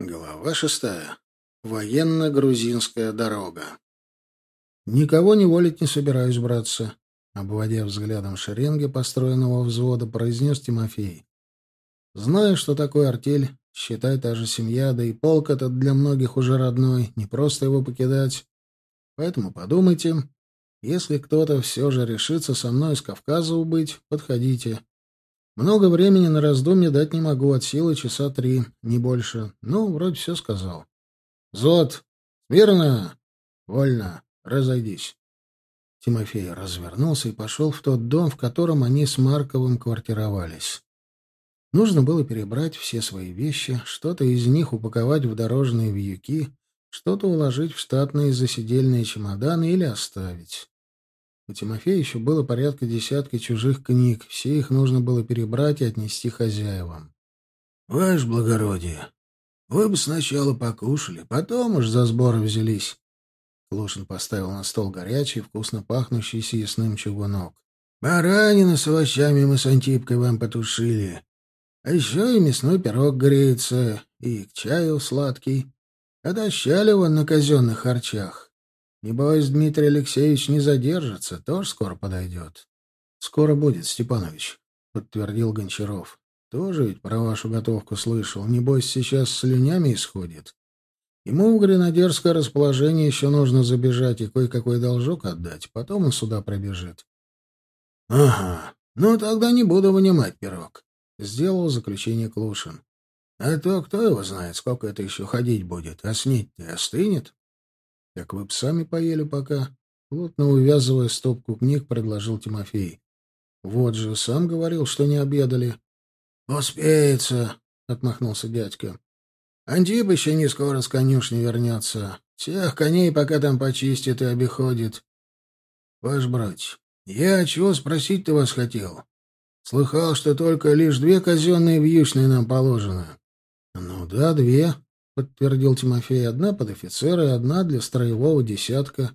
Глава шестая. Военно-грузинская дорога. «Никого не волить не собираюсь, братцы», — обводя взглядом шеренги построенного взвода, произнес Тимофей. «Знаю, что такое артель, считай та же семья, да и полк этот для многих уже родной, не просто его покидать. Поэтому подумайте, если кто-то все же решится со мной из Кавказа убыть, подходите. Много времени на раздумье дать не могу, от силы часа три, не больше. Ну, вроде все сказал. Зод, смирно, вольно, разойдись. Тимофей развернулся и пошел в тот дом, в котором они с Марковым квартировались. Нужно было перебрать все свои вещи, что-то из них упаковать в дорожные вьюки, что-то уложить в штатные засидельные чемоданы или оставить. У Тимофея еще было порядка десятка чужих книг, все их нужно было перебрать и отнести хозяевам. — Ваше благородие, вы бы сначала покушали, потом уж за сборы взялись. Клушин поставил на стол горячий, вкусно пахнущий съестным чугунок. — Баранина с овощами мы с Антипкой вам потушили. А еще и мясной пирог греется, и к чаю сладкий. Отощали вон на казенных харчах. Небось, Дмитрий Алексеевич не задержится, тоже скоро подойдет. — Скоро будет, Степанович, — подтвердил Гончаров. — Тоже ведь про вашу готовку слышал. Небось, сейчас слюнями исходит. Ему в гренадерское расположение еще нужно забежать и кое-какой должок отдать. Потом он сюда пробежит. — Ага, ну тогда не буду вынимать пирог, — сделал заключение Клушин. — А то кто его знает, сколько это еще ходить будет, а снить-то остынет. — Так вы б сами поели пока. Плотно увязывая стопку книг, предложил Тимофей. — Вот же, сам говорил, что не обедали. — Успеется, — отмахнулся дядька. — Антип еще не скоро с конюшни вернется. Всех коней пока там почистит и обиходит. — Ваш брать, я чего спросить-то вас хотел? Слыхал, что только лишь две казенные вьючные нам положено. — Ну да, две, — подтвердил Тимофей. — Одна под офицера и одна для строевого десятка.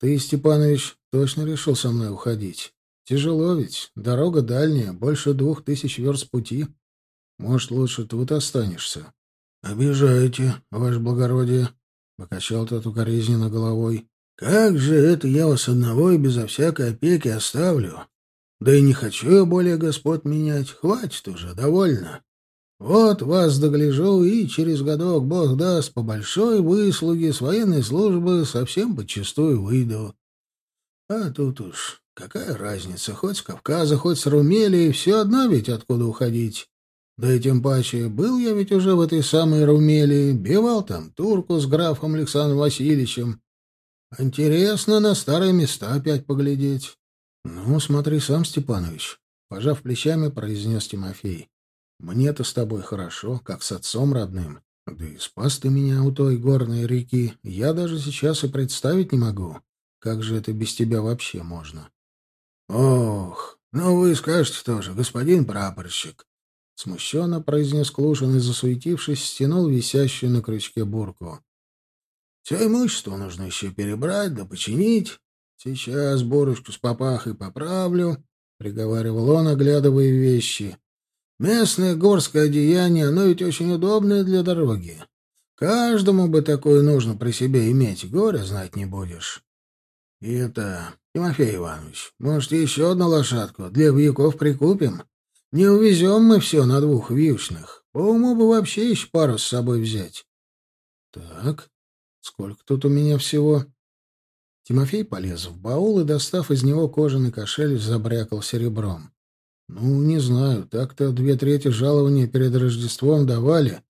Ты, Степанович, точно решил со мной уходить? Тяжело ведь, дорога дальняя, больше двух тысяч верст пути. Может, лучше тут останешься? — Обижаете, ваше благородие, — покачал тот укоризненно головой. — Как же это я вас одного и безо всякой опеки оставлю? Да и не хочу я более господ менять. Хватит уже, довольно. Вот вас догляжу, и через годок, бог даст, по большой выслуге с военной службы совсем подчистую выйду. А тут уж какая разница, хоть с Кавказа, хоть с Румелии, все одно ведь откуда уходить. Да и тем паче, был я ведь уже в этой самой Румелии, бивал там турку с графом Александром Васильевичем. Интересно на старые места опять поглядеть. — Ну, смотри сам, Степанович, — пожав плечами, произнес Тимофей. Мне-то с тобой хорошо, как с отцом родным. Да и спас ты меня у той горной реки. Я даже сейчас и представить не могу, как же это без тебя вообще можно. — Ох, ну вы скажете тоже, господин прапорщик. Смущенно произнес Клушин и, засуетившись, стянул висящую на крючке бурку. — Все имущество нужно еще перебрать да починить. Сейчас бурочку с папахой поправлю, — приговаривал он, оглядывая вещи. Местное горское одеяние, оно ведь очень удобное для дороги. Каждому бы такое нужно при себе иметь, горя знать не будешь. И это, Тимофей Иванович, может, еще одну лошадку для вьюков прикупим? Не увезем мы все на двух вьючных. По уму бы вообще еще пару с собой взять. Так, сколько тут у меня всего? Тимофей полез в баул и, достав из него кожаный кошель, забрякал серебром. Ну, не знаю, так-то две трети жалования перед Рождеством давали.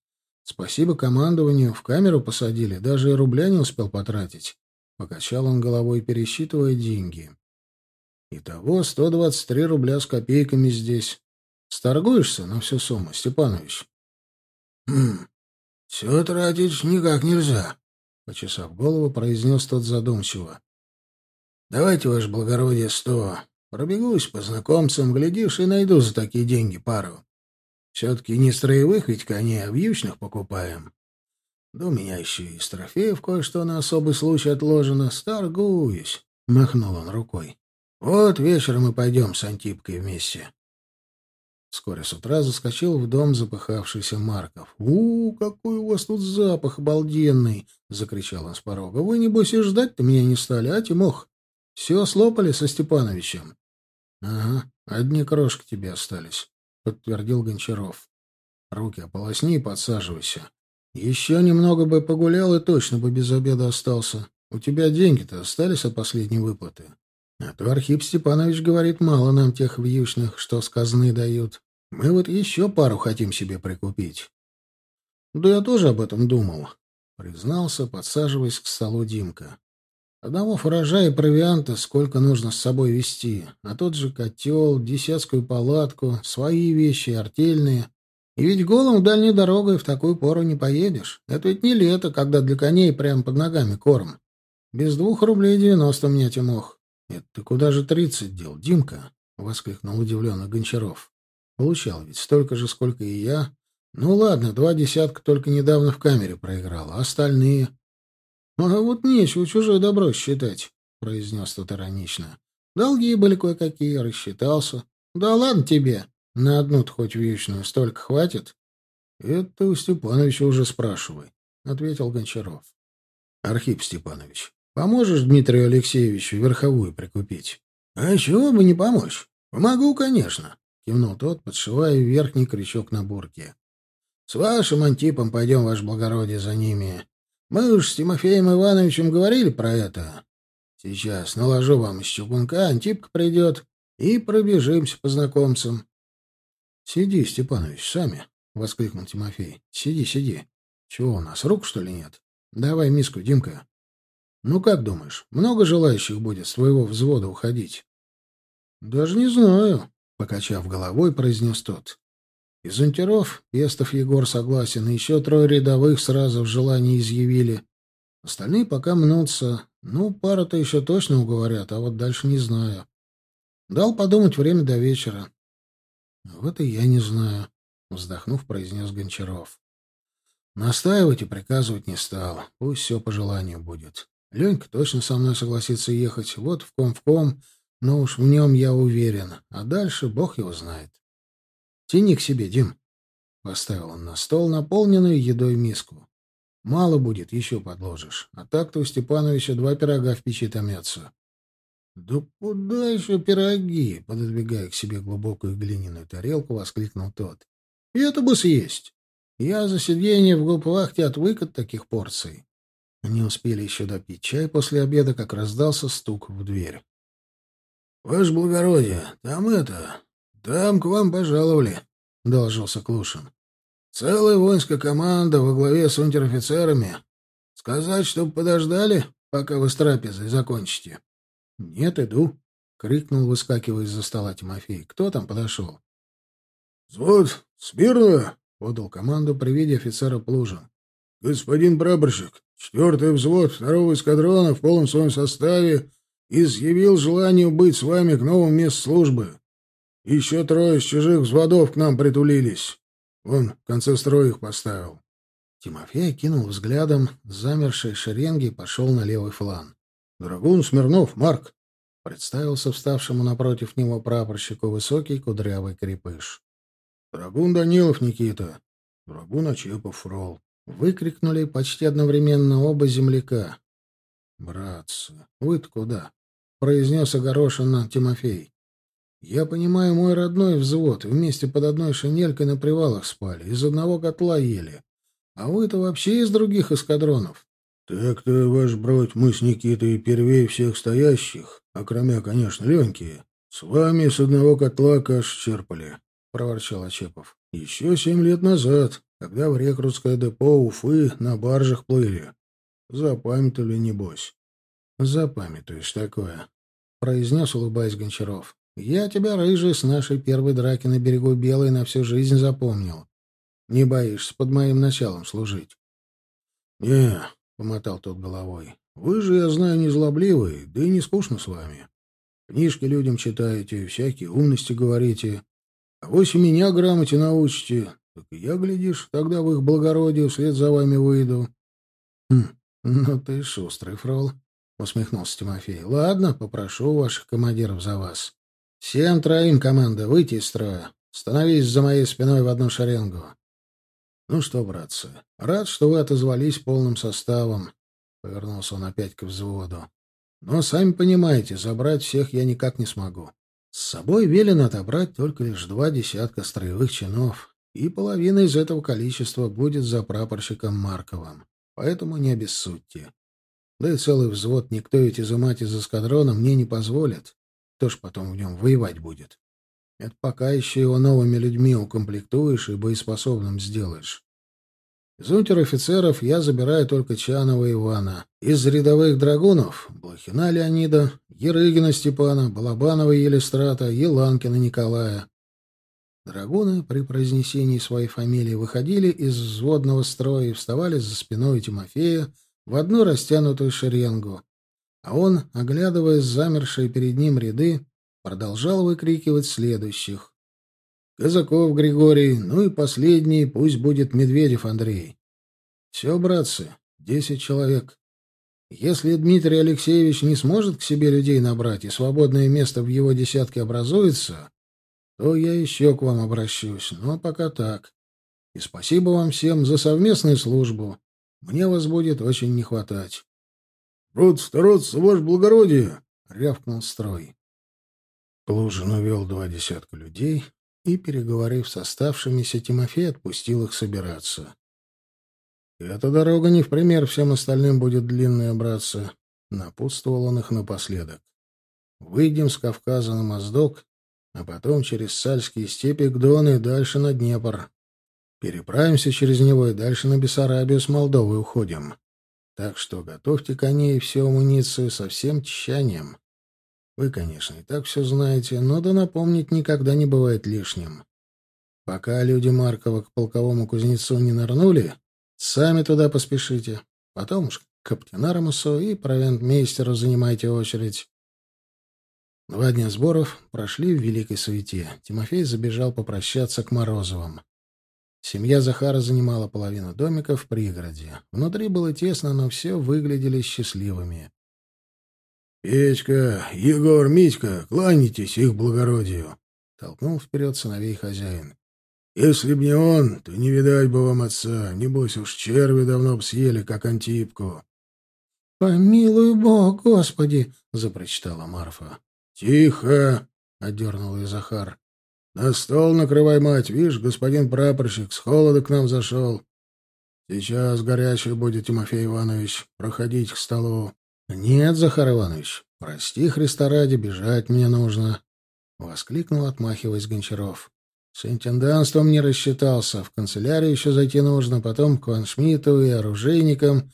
Спасибо командованию, в камеру посадили, даже и рубля не успел потратить. Покачал он головой, пересчитывая деньги. Итого 123 рубля с копейками здесь. Сторгуешься на всю сумму, Степанович? Хм, все тратить никак нельзя, — почесав голову, произнес тот задумчиво. Давайте, ваше благородие, сто, Пробегусь по знакомцам, глядишь, и найду за такие деньги пару. Все-таки не строевых ведь коней, а вьючных покупаем. Да у меня еще и из трофеев кое-что на особый случай отложено. Сторгуюсь, — махнул он рукой. Вот вечером мы пойдем с Антипкой вместе. Вскоре с утра заскочил в дом запыхавшийся Марков. «У, какой у вас тут запах обалденный!» — закричал он с порога. «Вы, небось, и ждать-то меня не стали, а, Тимох? Все слопали со Степановичем?» «Ага, одни крошки тебе остались», — подтвердил Гончаров. «Руки ополосни и подсаживайся. Еще немного бы погулял и точно бы без обеда остался. У тебя деньги-то остались от последней выплаты?» А то Архип Степанович говорит, мало нам тех вьючных, что с дают. Мы вот еще пару хотим себе прикупить. Да я тоже об этом думал, признался, подсаживаясь к столу Димка. Одного фуража и провианта сколько нужно с собой везти, а тот же котел, десятскую палатку, свои вещи, артельные. И ведь голым дальней дорогой в такую пору не поедешь. Это ведь не лето, когда для коней прямо под ногами корм. Без двух рублей девяносто мне, Тимох. — Это ты куда же тридцать дел, Димка? — воскликнул удивленно Гончаров. Получал ведь столько же, сколько и я. Ну ладно, два десятка только недавно в камере проиграл, а остальные... — А вот нечего чужое добро считать, — произнес тот иронично. — Долги были кое-какие, рассчитался. — Да ладно тебе, на одну-то хоть вьючную столько хватит? — Это у Степановича уже спрашивай, — ответил Гончаров. — Архип Степанович, поможешь Дмитрию Алексеевичу верховую прикупить? — А чего бы не помочь? Помогу, конечно. — кивнул тот, подшивая верхний крючок на бурке. — С вашим Антипом пойдем, ваше благородие, за ними. Мы уж с Тимофеем Ивановичем говорили про это. Сейчас наложу вам из чугунка, Антипка придет, и пробежимся по знакомцам. — Сиди, Степанович, сами, — воскликнул Тимофей. — Сиди, сиди. Чего у нас, рук, что ли, нет? Давай миску, Димка. Ну, как думаешь, много желающих будет с твоего взвода уходить? — Даже не знаю, — покачав головой, произнес тот. Из унтеров Пестов Егор согласен, еще трое рядовых сразу в желании изъявили. Остальные пока мнутся. Ну, пара-то еще точно уговорят, а вот дальше не знаю. Дал подумать время до вечера. — Вот и я не знаю, — вздохнув, произнес Гончаров. Настаивать и приказывать не стал. Пусть все по желанию будет. Ленька точно со мной согласится ехать. Вот в ком в ком, но уж в нем я уверен, а дальше бог его знает. «Тяни к себе, Дим!» Поставил он на стол наполненную едой миску. «Мало будет, еще подложишь. А так-то у Степановича два пирога в печи томятся». «Да куда еще пироги?» — пододвигая к себе глубокую глиняную тарелку, воскликнул тот. «И это бы съесть. Я за сиденье в губвахте отвык от таких порций». Не успели еще допить чай после обеда, как раздался стук в дверь. — Ваше благородие, там это... Там к вам пожаловали, — доложился Клушин. — Целая воинская команда во главе с унтер-офицерами. Сказать, чтобы подождали, пока вы с трапезой закончите? — Нет, иду, — крикнул, выскакивая из-за стола Тимофей. — Кто там подошел? — Взвод, смирно, — подал команду при виде офицера Плужин. — Господин прапорщик, четвертый взвод второго эскадрона в полном своем составе изъявил желание быть с вами к новому месту службы. Еще трое из чужих взводов к нам притулились. Вон, в конце строя их поставил. Тимофей кинул взглядом замершей шеренги и пошел на левый флан. — Драгун Смирнов, Марк! — представился вставшему напротив него прапорщику высокий кудрявый крепыш. — Драгун Данилов Никита! Драгун Очепов Фрол! — выкрикнули почти одновременно оба земляка. «Братцы, вы-то куда?» — произнес огорошенно Тимофей. «Я понимаю, мой родной взвод, вместе под одной шинелькой на привалах спали, из одного котла ели. А вы-то вообще из других эскадронов». «Так-то, ваш бродь, мы с Никитой первей всех стоящих, а кроме, конечно, Леньки, с вами с одного котла каш черпали», — проворчал Очепов. «Еще семь лет назад, когда в рекрутское депо Уфы на баржах плыли. Запамятовали, небось. Запамятуешь такое, — произнес, улыбаясь Гончаров. Я тебя, рыжий, с нашей первой драки на берегу Белой на всю жизнь запомнил. Не боишься под моим началом служить? — Не, — помотал тот головой. — Вы же, я знаю, не злобливый, да и не скучно с вами. Книжки людям читаете, всякие умности говорите. А вось меня грамоте научите, так я, глядишь, тогда в их благородие вслед за вами выйду. Хм, ну ты шустрый, фрол, — усмехнулся Тимофей. Ладно, попрошу ваших командиров за вас. Всем троим команда выйти из строя. Становись за моей спиной в одну шеренгу. Ну что, братцы, рад, что вы отозвались полным составом. Повернулся он опять к взводу. Но, сами понимаете, забрать всех я никак не смогу. С собой велено отобрать только лишь два десятка строевых чинов, и половина из этого количества будет за прапорщиком Марковым. Поэтому не обессудьте. Да и целый взвод никто ведь изымать из эскадрона мне не позволит. Кто ж потом в нем воевать будет? Это пока еще его новыми людьми укомплектуешь и боеспособным сделаешь. Из унтер-офицеров я забираю только Чанова Ивана. Из рядовых драгунов — Блохина Леонида, Ерыгина Степана, Балабанова Елистрата, Еланкина Николая. Драгуны при произнесении своей фамилии выходили из взводного строя и вставали за спиной Тимофея в одну растянутую шеренгу, а он, оглядывая замершие перед ним ряды, продолжал выкрикивать следующих. «Казаков Григорий, ну и последний, пусть будет Медведев Андрей. Все, братцы, десять человек. Если Дмитрий Алексеевич не сможет к себе людей набрать и свободное место в его десятке образуется, то я еще к вам обращусь, но пока так. И спасибо вам всем за совместную службу. Мне вас будет очень не хватать. — Род стараться, ваше благородие! — рявкнул строй. Плужин увел два десятка людей и, переговорив с оставшимися, Тимофей отпустил их собираться. — Эта дорога не в пример всем остальным будет длинная, братцы, — напутствовал он их напоследок. — Выйдем с Кавказа на Моздок, а потом через Сальские степи к Дону и дальше на Днепр. Переправимся через него и дальше на Бессарабию с Молдовой уходим. Так что готовьте коней и всю амуницию со всем тщанием. Вы, конечно, и так все знаете, но да напомнить никогда не бывает лишним. Пока люди Маркова к полковому кузнецу не нырнули, сами туда поспешите. Потом уж к Каптенарамусу и провентмейстеру занимайте очередь. Два дня сборов прошли в великой суете. Тимофей забежал попрощаться к Морозовым. Семья Захара занимала половину домика в пригороде. Внутри было тесно, но все выглядели счастливыми. «Печка, Егор, Митька, кланяйтесь их благородию!» — толкнул вперед сыновей хозяин. «Если б не он, то не видать бы вам отца. Небось уж черви давно б съели, как антипку». «Помилуй Бог, Господи!» — запрочитала Марфа. «Тихо!» — одернул ее Захар. На стол накрывай, мать. Видишь, господин прапорщик с холода к нам зашел. Сейчас горячий будет, Тимофей Иванович. Проходить к столу. Нет, Захар Иванович, прости, Христа ради, бежать мне нужно. Воскликнул, отмахиваясь Гончаров. С интендантством не рассчитался. В канцелярию еще зайти нужно, потом к Ваншмиту и оружейникам.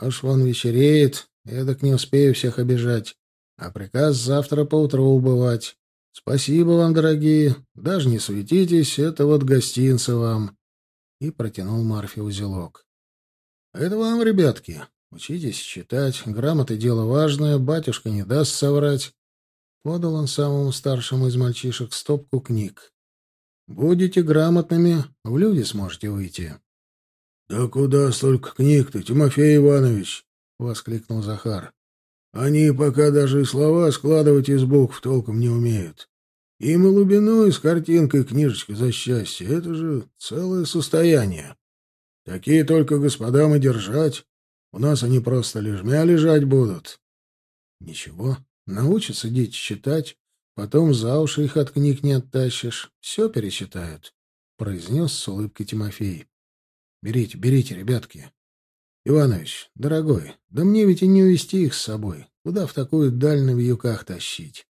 Уж вон вечереет, я так не успею всех обижать. А приказ завтра поутру убывать. Спасибо вам, дорогие. Даже не светитесь, это вот гостинцы вам. И протянул Марфе узелок. Это вам, ребятки. Учитесь читать. Грамоты — дело важное, батюшка не даст соврать. Подал он самому старшему из мальчишек стопку книг. Будете грамотными, в люди сможете выйти. — Да куда столько книг-то, Тимофей Иванович? — воскликнул Захар. Они пока даже и слова складывать из букв толком не умеют. И глубину, и с картинкой книжечка за счастье — это же целое состояние. Такие только господам и держать. У нас они просто лежмя лежать будут. Ничего, научатся дети читать, потом за уши их от книг не оттащишь. Все перечитают, — произнес с улыбкой Тимофей. — Берите, берите, ребятки. Иванович, дорогой, да мне ведь и не увезти их с собой. Куда в такую даль на вьюках тащить?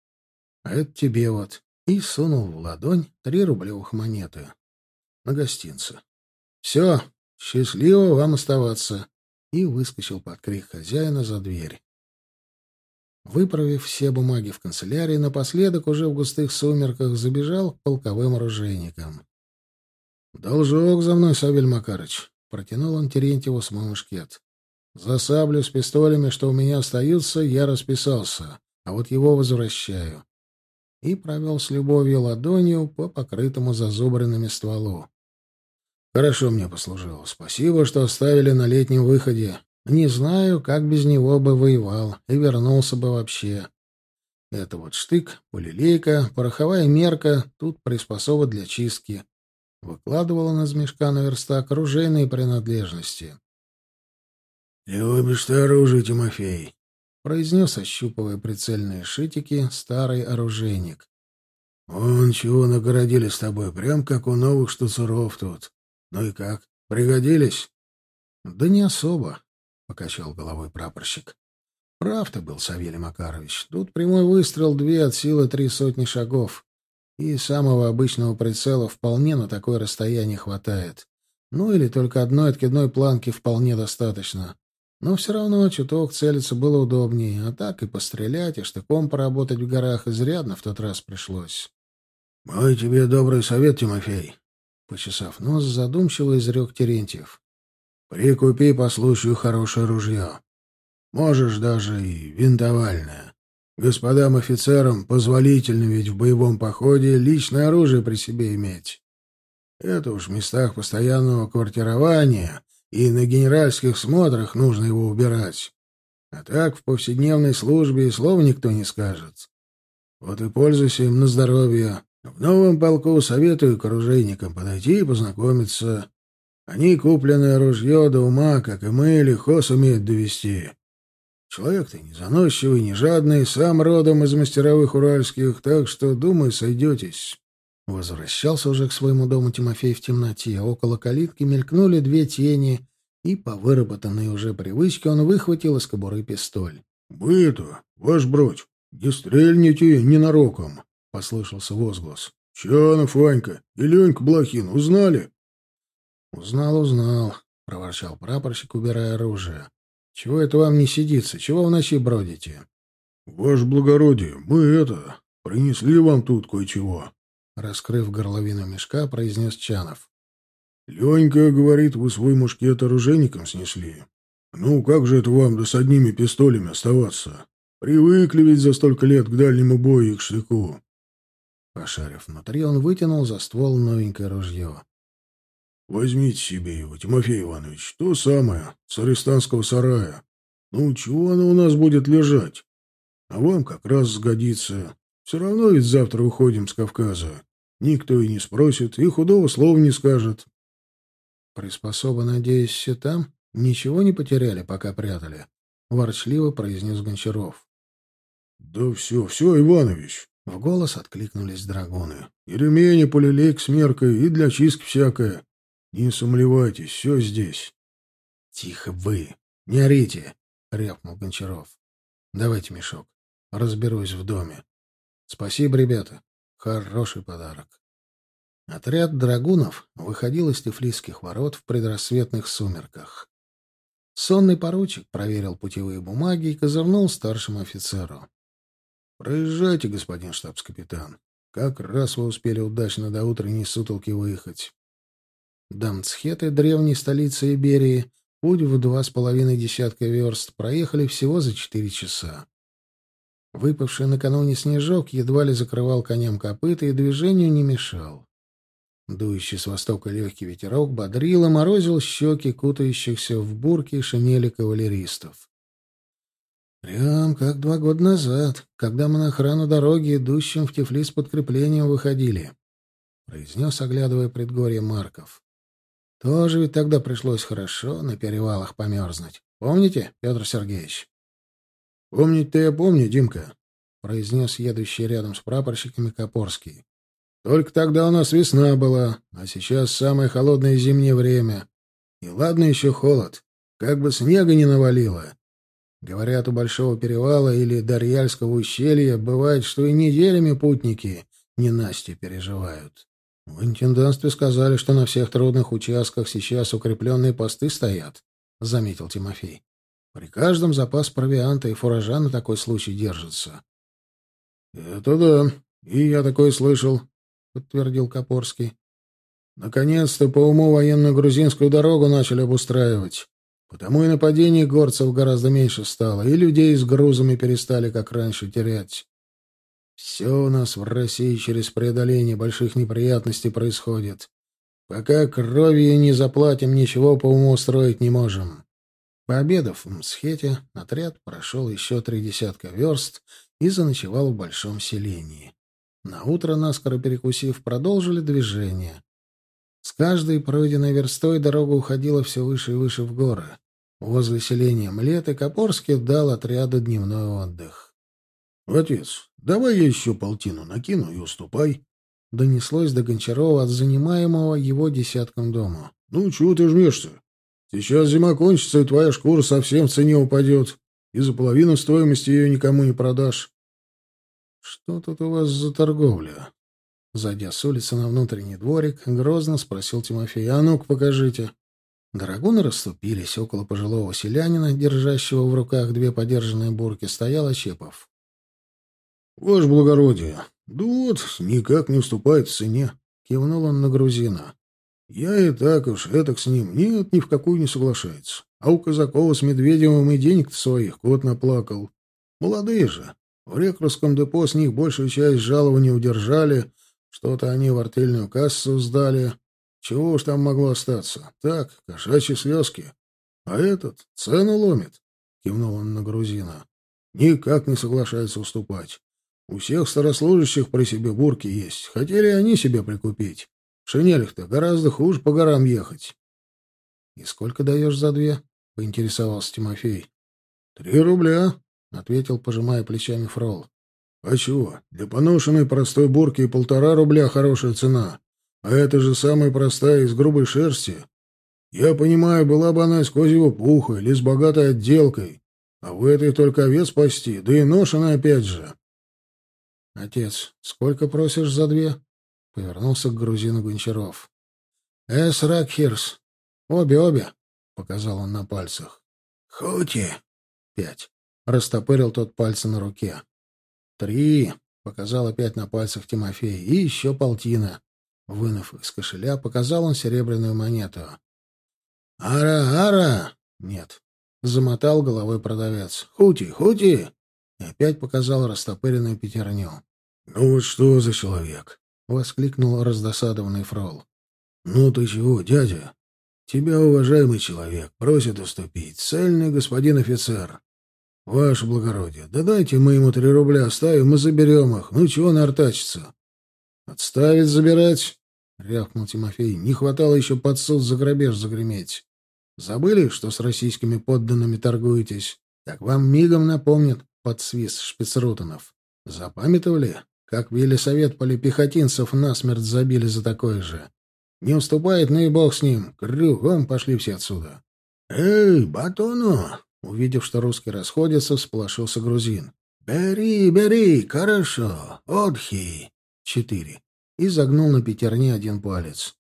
А это тебе вот. И сунул в ладонь три рублевых монеты. На гостинце. Все, счастливо вам оставаться. И выскочил под крик хозяина за дверь. Выправив все бумаги в канцелярии, напоследок уже в густых сумерках забежал к полковым оружейникам. «Должок за мной, Савель Макарыч. Протянул он Терентьеву свой мушкет. «За саблю с пистолями, что у меня остаются, я расписался, а вот его возвращаю». И провел с любовью ладонью по покрытому зазубренными стволу. «Хорошо мне послужило. Спасибо, что оставили на летнем выходе. Не знаю, как без него бы воевал и вернулся бы вообще. Это вот штык, полилейка, пороховая мерка, тут приспособа для чистки. Выкладывала он из мешка на верстак оружейные принадлежности. «Любишь ты оружие, Тимофей?» — произнес, ощупывая прицельные шитики, старый оружейник. «Он чего нагородили с тобой, прям как у новых штуцеров тут. Ну и как, пригодились?» «Да не особо», — покачал головой прапорщик. «Прав ты был, Савелий Макарович. Тут прямой выстрел две от силы три сотни шагов. И самого обычного прицела вполне на такое расстояние хватает. Ну или только одной откидной планки вполне достаточно. Но все равно чуток целиться было удобнее, а так и пострелять, и штыком поработать в горах изрядно в тот раз пришлось. — Мой тебе добрый совет, Тимофей, — почесав нос, задумчиво изрек Терентьев. — Прикупи по случаю хорошее ружье. Можешь даже и винтовальное. Господам офицерам позволительно ведь в боевом походе личное оружие при себе иметь. Это уж в местах постоянного квартирования и на генеральских смотрах нужно его убирать. А так в повседневной службе и слова никто не скажет. Вот и пользуйся им на здоровье. В новом полку советую к оружейникам подойти и познакомиться. Они купленное ружье до ума, как и мы, легко сумеют довести. Человек ты не заносчивый, не жадный, сам родом из мастеровых уральских, так что, думаю, сойдетесь. Возвращался уже к своему дому Тимофей в темноте. Около калитки мелькнули две тени, и по выработанной уже привычке он выхватил из кобуры пистоль. — Вы это, ваш бродь, не стрельните ненароком, — послышался возглас. — Чанов, Ванька и Ленька Блохин узнали? — Узнал, узнал, — проворчал прапорщик, убирая оружие. — Чего это вам не сидится? Чего в ночи бродите? — Ваше благородие, мы это, принесли вам тут кое-чего. Раскрыв горловину мешка, произнес Чанов. «Ленька, — говорит, — вы свой мушкет оружейником снесли. Ну, как же это вам да с одними пистолями оставаться? Привыкли ведь за столько лет к дальнему бою и к штыку». Пошарив внутри, он вытянул за ствол новенькое ружье. «Возьмите себе его, Тимофей Иванович, то самое, с арестантского сарая. Ну, чего оно у нас будет лежать? А вам как раз сгодится. Все равно ведь завтра уходим с Кавказа. Никто и не спросит, и худого слова не скажет. Приспособа, надеюсь, все там? Ничего не потеряли, пока прятали? Ворчливо произнес Гончаров. Да все, все, Иванович. В голос откликнулись драгуны. И ремень, и полилейк с меркой, и для чистки всякое. Не сомневайтесь, все здесь. Тихо вы, не орите, рявкнул Гончаров. Давайте мешок. Разберусь в доме. Спасибо, ребята. Хороший подарок. Отряд драгунов выходил из Тифлисских ворот в предрассветных сумерках. Сонный поручик проверил путевые бумаги и козырнул старшему офицеру. — Проезжайте, господин штабс-капитан. Как раз вы успели удачно до утренней сутолки выехать. Дамцхеты, древней столицы Иберии, путь в два с половиной десятка верст, проехали всего за четыре часа. Выпавший накануне снежок едва ли закрывал коням копыта и движению не мешал. Дующий с востока легкий ветерок бодрил и морозил щеки кутающихся в бурки и шинели кавалеристов. Прям как два года назад, когда мы на охрану дороги, идущим в Тифлис подкреплением, выходили, — произнес, оглядывая предгорье Марков. Тоже ведь тогда пришлось хорошо на перевалах померзнуть. Помните, Петр Сергеевич? — Помнить-то я помню, Димка, — произнес едущий рядом с прапорщиками Копорский. — Только тогда у нас весна была, а сейчас самое холодное зимнее время. И ладно еще холод, как бы снега не навалило. Говорят, у Большого перевала или Дарьяльского ущелья бывает, что и неделями путники ненасти переживают. В интендантстве сказали, что на всех трудных участках сейчас укрепленные посты стоят, — заметил Тимофей. При каждом запас провианта и фуража на такой случай держится. — Это да, и я такое слышал, — подтвердил Копорский. — Наконец-то по уму военно-грузинскую дорогу начали обустраивать. Потому и нападений горцев гораздо меньше стало, и людей с грузами перестали, как раньше, терять. Все у нас в России через преодоление больших неприятностей происходит. Пока кровью не заплатим, ничего по уму устроить не можем. Пообедав в Мсхете, отряд прошел еще три десятка верст и заночевал в большом селении. На утро наскоро перекусив, продолжили движение. С каждой пройденной верстой дорога уходила все выше и выше в горы. Возле селения Млеты Копорский дал отряду дневной отдых. — Отец, давай я еще полтину накину и уступай. Донеслось до Гончарова от занимаемого его десятком дома. — Ну, чего ты жмешься? Сейчас зима кончится, и твоя шкура совсем в цене упадет, и за половину стоимости ее никому не продашь. — Что тут у вас за торговля? Зайдя с улицы на внутренний дворик, грозно спросил Тимофей. — А ну-ка, покажите. Драгуны расступились. Около пожилого селянина, держащего в руках две подержанные бурки, стоял Очепов. — Ваше благородие, да вот, никак не уступает в цене, — кивнул он на грузина. — Я и так уж этак с ним нет, ни в какую не соглашается. А у Казакова с Медведевым и денег-то своих кот наплакал. Молодые же. В рекрутском депо с них большую часть жалования удержали, что-то они в артельную кассу сдали. Чего уж там могло остаться? Так, кошачьи слезки. А этот цену ломит, — кивнул он на грузина. Никак не соглашается уступать. У всех старослужащих при себе бурки есть. Хотели они себе прикупить. Шинелях-то гораздо хуже по горам ехать. — И сколько даешь за две? — поинтересовался Тимофей. — Три рубля, — ответил, пожимая плечами Фрол. — А чего? Для поношенной простой бурки и полтора рубля хорошая цена. А это же самая простая из грубой шерсти. Я понимаю, была бы она из козьего пуха или с богатой отделкой. А в этой только овец пасти, да и ношена опять же. — Отец, сколько просишь за две? — повернулся к грузину Гончаров. — Эс Ракхирс. Обе-обе, — показал он на пальцах. — Хути. — Пять. Растопырил тот пальцы на руке. — Три, — показал опять на пальцах Тимофей. — И еще полтина. Вынув из кошеля, показал он серебряную монету. «Ара-ара!» «Нет». Замотал головой продавец. «Хути, хути!» И опять показал растопыренную пятерню. «Ну вот что за человек?» — воскликнул раздосадованный фрол. «Ну ты чего, дядя? Тебя, уважаемый человек, просит уступить. Цельный господин офицер. Ваше благородие, да дайте мы ему три рубля оставим и заберем их. Ну чего нартачиться?» «Отставить забирать?» — рявкнул Тимофей. «Не хватало еще под суд за грабеж загреметь. Забыли, что с российскими подданными торгуетесь? Так вам мигом напомнят под свист шпицрутенов. Запамятовали, как в Елисаветполе пехотинцев насмерть забили за такое же? Не уступает, ну и бог с ним. Кругом пошли все отсюда». «Эй, батону!» Увидев, что русский расходится, всполошился грузин. «Бери, бери, хорошо, отхи!» четыре, и загнул на пятерне один палец.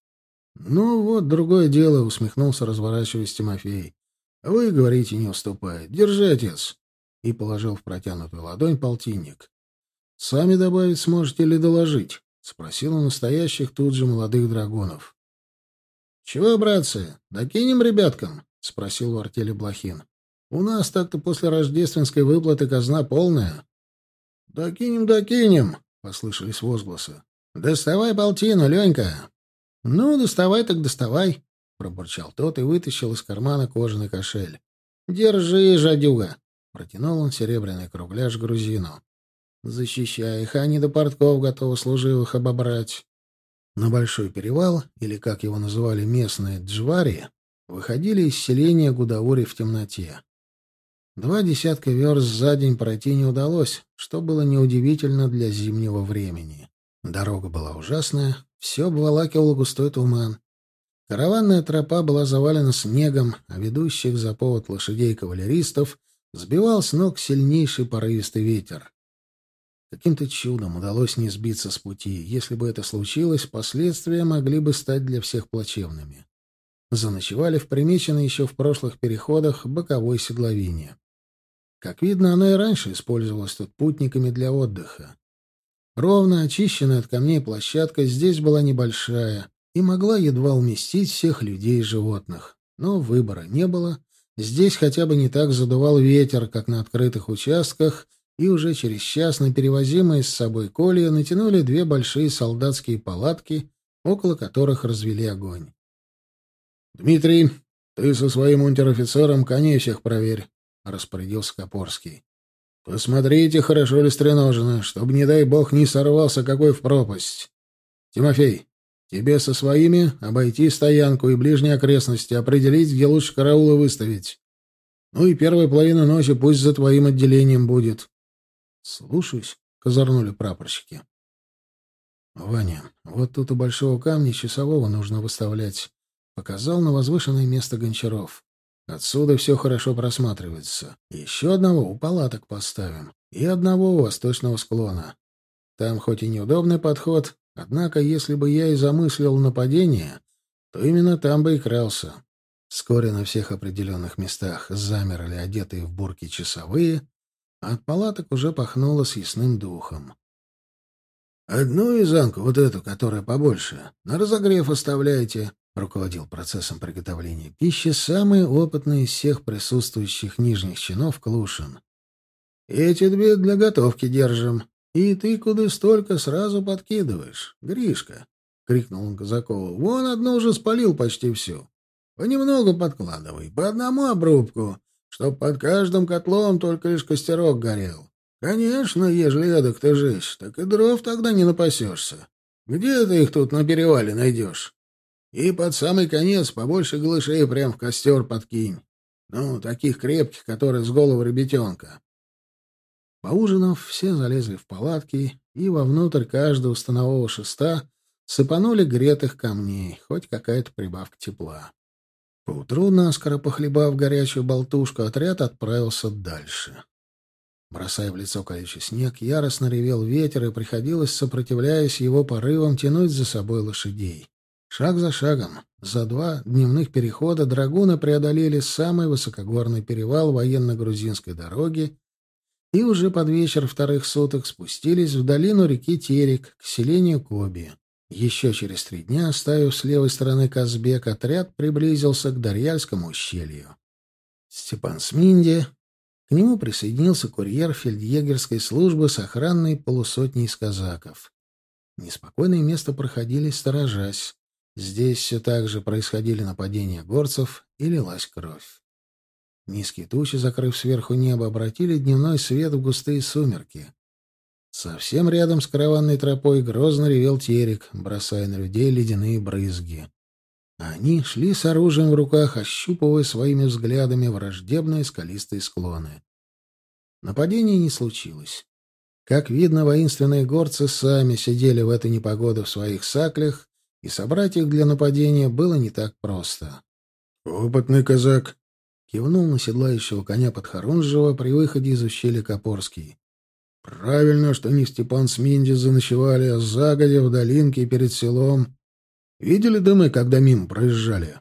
«Ну вот, другое дело», — усмехнулся, разворачиваясь Тимофей. «Вы, говорите, не уступает. Держи, отец!» И положил в протянутую ладонь полтинник. «Сами добавить сможете или доложить?» — спросил у настоящих тут же молодых драгонов. «Чего, братцы, докинем ребяткам?» — спросил в артели Блохин. «У нас так-то после рождественской выплаты казна полная». «Докинем, докинем!» послышались возгласы. «Доставай болтину, Ленька!» «Ну, доставай так доставай!» — пробурчал тот и вытащил из кармана кожаный кошель. «Держи, жадюга!» — протянул он серебряный кругляш грузину. «Защищай их, они до портков готовы служивых обобрать!» На Большой перевал, или, как его называли местные, Джвари, выходили из селения Гудаури в темноте. Два десятка верст за день пройти не удалось, что было неудивительно для зимнего времени. Дорога была ужасная, все обволакивал густой туман. Караванная тропа была завалена снегом, а ведущих за повод лошадей-кавалеристов сбивал с ног сильнейший порывистый ветер. Каким-то чудом удалось не сбиться с пути. Если бы это случилось, последствия могли бы стать для всех плачевными. Заночевали в примеченной еще в прошлых переходах боковой седловине. Как видно, она и раньше использовалась тут путниками для отдыха. Ровно очищенная от камней площадка здесь была небольшая и могла едва уместить всех людей и животных. Но выбора не было. Здесь хотя бы не так задувал ветер, как на открытых участках, и уже через час на перевозимые с собой колья натянули две большие солдатские палатки, около которых развели огонь. — Дмитрий, ты со своим унтер-офицером коней всех проверь, — распорядился Копорский. Посмотрите, хорошо ли стреножено, чтобы, не дай бог, не сорвался какой в пропасть. Тимофей, тебе со своими обойти стоянку и ближние окрестности, определить, где лучше караулы выставить. Ну и первая половина ночи пусть за твоим отделением будет. — Слушаюсь, — козырнули прапорщики. — Ваня, вот тут у большого камня часового нужно выставлять. Показал на возвышенное место Гончаров. Отсюда все хорошо просматривается. Еще одного у палаток поставим. И одного у восточного склона. Там хоть и неудобный подход, однако если бы я и замыслил нападение, то именно там бы и крался. Вскоре на всех определенных местах замерли одетые в бурки часовые, от палаток уже пахнуло съестным духом. «Одну изанку, вот эту, которая побольше, на разогрев оставляйте», — руководил процессом приготовления пищи самый опытный из всех присутствующих нижних чинов Клушин. «Эти две для готовки держим, и ты куда столько сразу подкидываешь, Гришка», — крикнул он Казакову. «Вон одну уже спалил почти всю. Понемногу подкладывай, по одному обрубку, чтоб под каждым котлом только лишь костерок горел. Конечно, ежели эдак ты жишь, так и дров тогда не напасешься. Где ты их тут на перевале найдешь? И под самый конец побольше глышей прям в костер подкинь. Ну, таких крепких, которые с головы ребятенка. Поужинав, все залезли в палатки, и вовнутрь каждого станового шеста сыпанули гретых камней, хоть какая-то прибавка тепла. Поутру, наскоро похлебав горячую болтушку, отряд отправился дальше. Бросая в лицо колючий снег, яростно ревел ветер, и приходилось, сопротивляясь его порывам, тянуть за собой лошадей. Шаг за шагом, за два дневных перехода драгуны преодолели самый высокогорный перевал военно-грузинской дороги и уже под вечер вторых суток спустились в долину реки Терек к селению Коби. Еще через три дня, оставив с левой стороны Казбек, отряд приблизился к Дарьяльскому ущелью. Степан Сминди. К нему присоединился курьер фельдъегерской службы с охранной полусотней из казаков. Неспокойное место проходили, сторожась. Здесь все так же происходили нападения горцев и лилась кровь. Низкие тучи, закрыв сверху небо, обратили дневной свет в густые сумерки. Совсем рядом с караванной тропой грозно ревел терек, бросая на людей ледяные брызги. Они шли с оружием в руках, ощупывая своими взглядами враждебные скалистые склоны. Нападения не случилось. Как видно, воинственные горцы сами сидели в этой непогоду в своих саклях, и собрать их для нападения было не так просто. «Опытный казак!» — кивнул на седлающего коня Подхорунжего при выходе из ущелья Копорский. Правильно, что не Степан с Минди заночевали, а загодя в долинке перед селом. Видели дымы, когда мимо проезжали?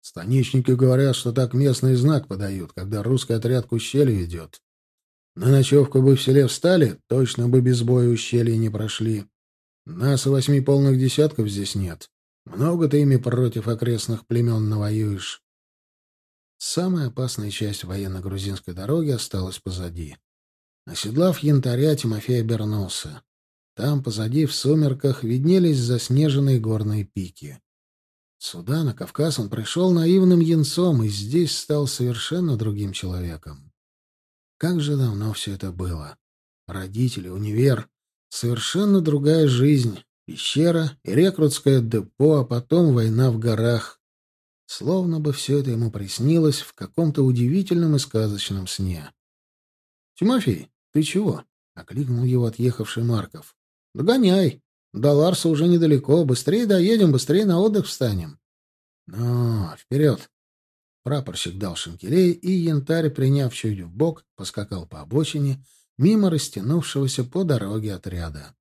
Станичники говорят, что так местный знак подают, когда русский отряд к ущелью идет. На ночевку бы в селе встали, точно бы без боя ущелье не прошли. Нас и восьми полных десятков здесь нет. Много ты ими против окрестных племен навоюешь. Самая опасная часть военно-грузинской дороги осталась позади. Оседлав янтаря, Тимофей обернулся. Там, позади, в сумерках, виднелись заснеженные горные пики. Сюда, на Кавказ, он пришел наивным янцом и здесь стал совершенно другим человеком. Как же давно все это было. Родители, универ, совершенно другая жизнь, пещера и рекрутское депо, а потом война в горах. Словно бы все это ему приснилось в каком-то удивительном и сказочном сне. «Тимофей, «Ты чего?» — окликнул его отъехавший Марков. «Догоняй. До Ларса уже недалеко. Быстрее доедем, быстрее на отдых встанем». «Ну, вперед!» Прапорщик дал шинкелей, и янтарь, приняв чуть в бок, поскакал по обочине, мимо растянувшегося по дороге отряда.